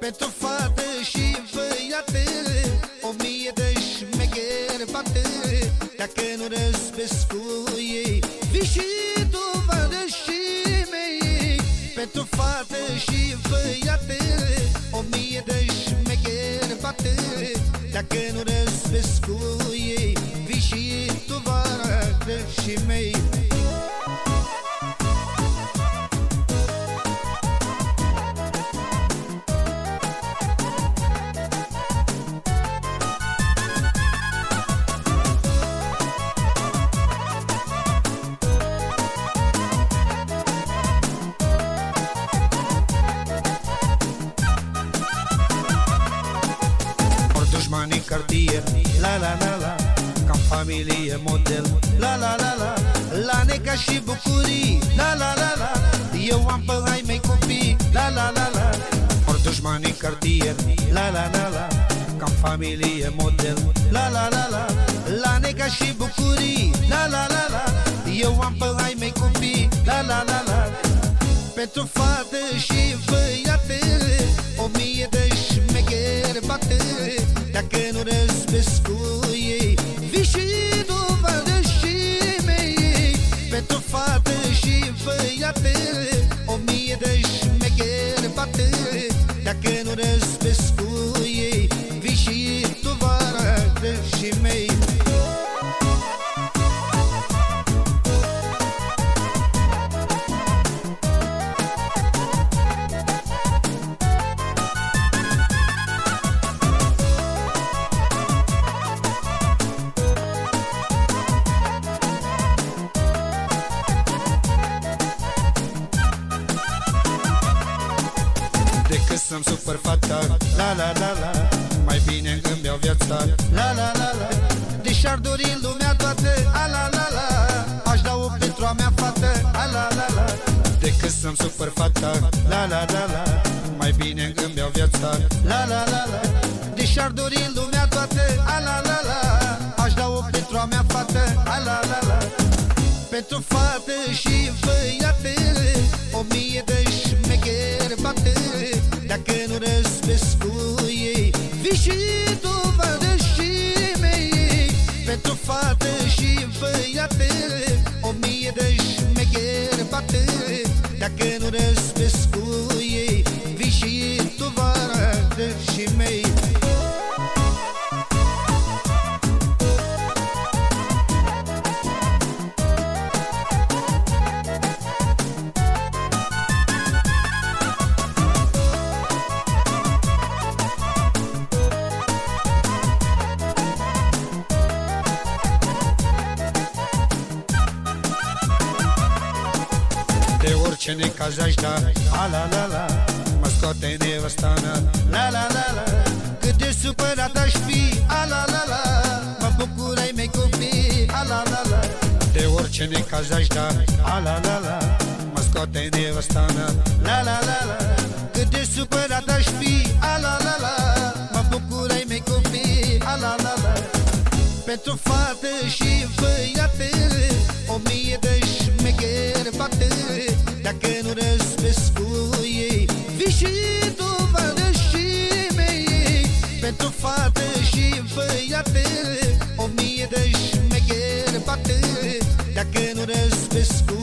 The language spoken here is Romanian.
Pentru fată și băiată O mie de șmecheri bată Dacă nu răspesc cu ei Vii și tu vadă și mei. Pentru fată și băiată O mie de șmecheri bată Dacă nu răspesc cu ei Vii și tu vadă și mei dușmanii cartier La la la la. Cam familie model. La la la la. La neca și bucurii. La la la la. Eu am pe ai mei copii. La la la la. Ori dușmanii cartier La la la la. Cam familie model. La la la la. La neca și bucurii. La la la la. Eu am pe ai mei copii. La la la la. Pentru fată și băiate să-mi supăr fata. La la la la. Mai bine îmi iau viața. La la la la. Deși ar dori lumea toată. A la la la. Aș da-o pentru a mea fată. A la la la. Decât să-mi supăr fata. La la la la. Mai bine îmi iau viața. La la la la. Deși ar dori lumea toată. A la la la. Aș da-o pentru a mea fată. A la la la. Pentru fată și băiate O mie de și dovadă și mei Pentru fată și băiate O mie de De orice necaz aș da A la la la Mă scoate nevăstană La la la la Cât de supărat aș fi A la la la Mă bucur ai mei copii A la la la De orice necaz aș da A la la la Mă scoate nevăstană La la la la Cât de supărat aș fi A la la la Mă bucur ai mei copii A la la la pentru fată și băiate O mie de fată și băiate O mie de șmecheri bate Dacă nu răspesc cu